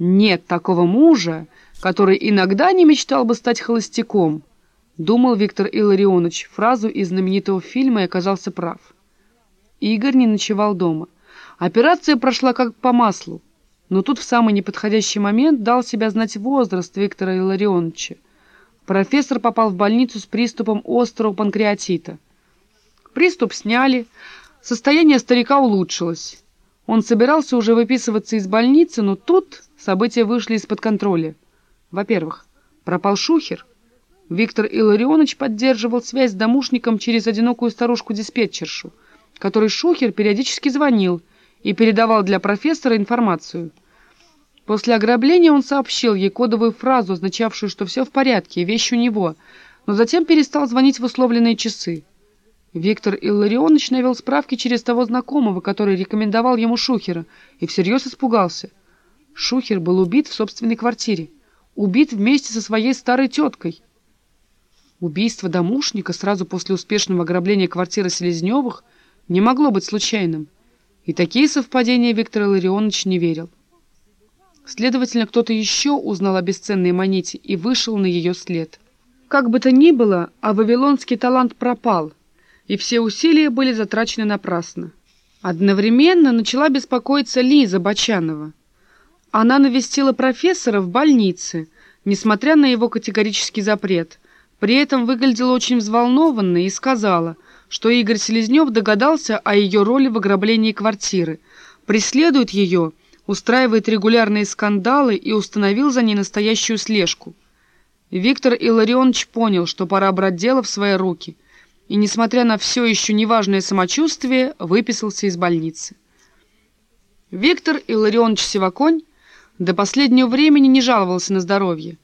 Нет такого мужа, который иногда не мечтал бы стать холостяком, думал Виктор Илларионович фразу из знаменитого фильма и оказался прав. Игорь не ночевал дома. Операция прошла как по маслу, но тут в самый неподходящий момент дал себя знать возраст Виктора Илларионовича. Профессор попал в больницу с приступом острого панкреатита. Приступ сняли, состояние старика улучшилось. Он собирался уже выписываться из больницы, но тут события вышли из-под контроля. Во-первых, пропал Шухер. Виктор Илларионович поддерживал связь с домушником через одинокую старушку-диспетчершу, которой Шухер периодически звонил и передавал для профессора информацию. После ограбления он сообщил ей кодовую фразу, означавшую, что все в порядке, вещь у него, но затем перестал звонить в условленные часы. Виктор Илларионович навел справки через того знакомого, который рекомендовал ему Шухера, и всерьез испугался. Шухер был убит в собственной квартире. Убит вместе со своей старой теткой. Убийство домушника сразу после успешного ограбления квартиры Селезневых не могло быть случайным. И такие совпадения Виктор Илларионович не верил. Следовательно, кто-то еще узнал о бесценной монете и вышел на ее след. Как бы то ни было, а вавилонский талант пропал — и все усилия были затрачены напрасно. Одновременно начала беспокоиться Лиза Бочанова. Она навестила профессора в больнице, несмотря на его категорический запрет. При этом выглядела очень взволнованной и сказала, что Игорь Селезнев догадался о ее роли в ограблении квартиры, преследует ее, устраивает регулярные скандалы и установил за ней настоящую слежку. Виктор Илларионович понял, что пора брать дело в свои руки – и, несмотря на все еще неважное самочувствие, выписался из больницы. Виктор Илларионович Сиваконь до последнего времени не жаловался на здоровье.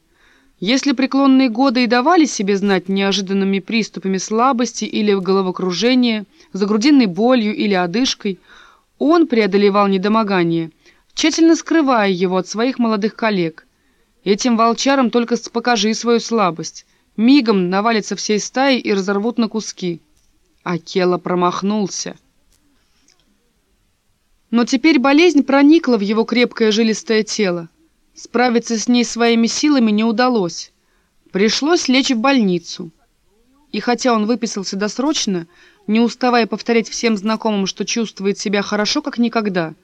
Если преклонные годы и давали себе знать неожиданными приступами слабости или головокружения, загрудинной болью или одышкой, он преодолевал недомогание, тщательно скрывая его от своих молодых коллег. Этим волчарам только покажи свою слабость, мигом навалятся всей стаей и разорвут на куски. А Кела промахнулся. Но теперь болезнь проникла в его крепкое жилистое тело. Справиться с ней своими силами не удалось. Пришлось лечь в больницу. И хотя он выписался досрочно, не уставая повторять всем знакомым, что чувствует себя хорошо, как никогда,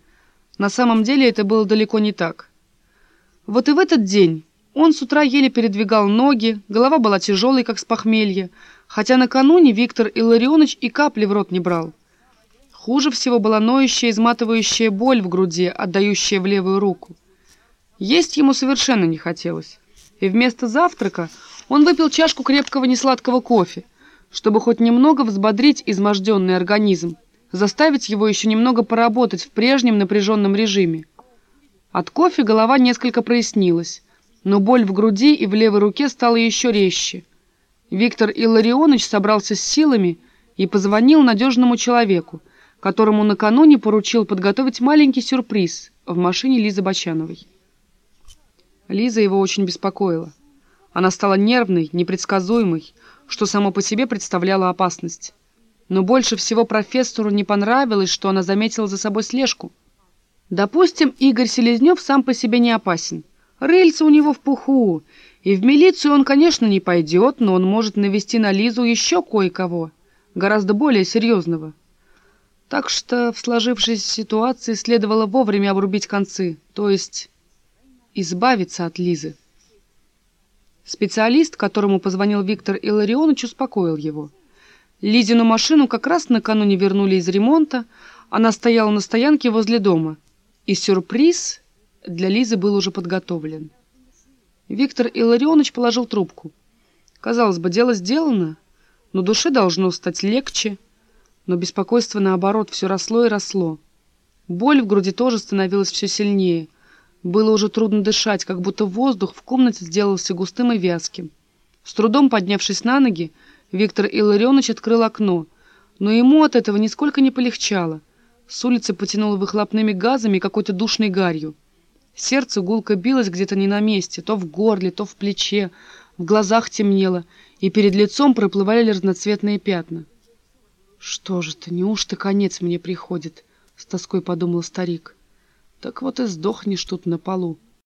на самом деле это было далеко не так. Вот и в этот день он с утра еле передвигал ноги, голова была тяжелой, как с похмелья, хотя накануне Виктор Илларионович и капли в рот не брал. Хуже всего была ноющая, изматывающая боль в груди, отдающая в левую руку. Есть ему совершенно не хотелось, и вместо завтрака он выпил чашку крепкого несладкого кофе, чтобы хоть немного взбодрить изможденный организм, заставить его еще немного поработать в прежнем напряженном режиме. От кофе голова несколько прояснилась, но боль в груди и в левой руке стала еще резче. Виктор Илларионович собрался с силами и позвонил надежному человеку, которому накануне поручил подготовить маленький сюрприз в машине Лизы Бочановой. Лиза его очень беспокоила. Она стала нервной, непредсказуемой, что само по себе представляло опасность. Но больше всего профессору не понравилось, что она заметила за собой слежку. Допустим, Игорь Селезнев сам по себе не опасен. Рыльца у него в пуху, и в милицию он, конечно, не пойдет, но он может навести на Лизу еще кое-кого, гораздо более серьезного. Так что в сложившейся ситуации следовало вовремя обрубить концы, то есть избавиться от Лизы. Специалист, которому позвонил Виктор Илларионович, успокоил его. Лизину машину как раз накануне вернули из ремонта, она стояла на стоянке возле дома. И сюрприз для Лизы был уже подготовлен. Виктор Илларионович положил трубку. Казалось бы, дело сделано, но душе должно стать легче, но беспокойство, наоборот, все росло и росло. Боль в груди тоже становилась все сильнее. Было уже трудно дышать, как будто воздух в комнате сделался густым и вязким. С трудом поднявшись на ноги, Виктор Илларионович открыл окно, но ему от этого нисколько не полегчало. С улицы потянуло выхлопными газами какой-то душной гарью. Сердце гулко билось где-то не на месте, то в горле, то в плече, в глазах темнело, и перед лицом проплывали разноцветные пятна. «Что же ты, неужто конец мне приходит?» — с тоской подумал старик. «Так вот и сдохнешь тут на полу».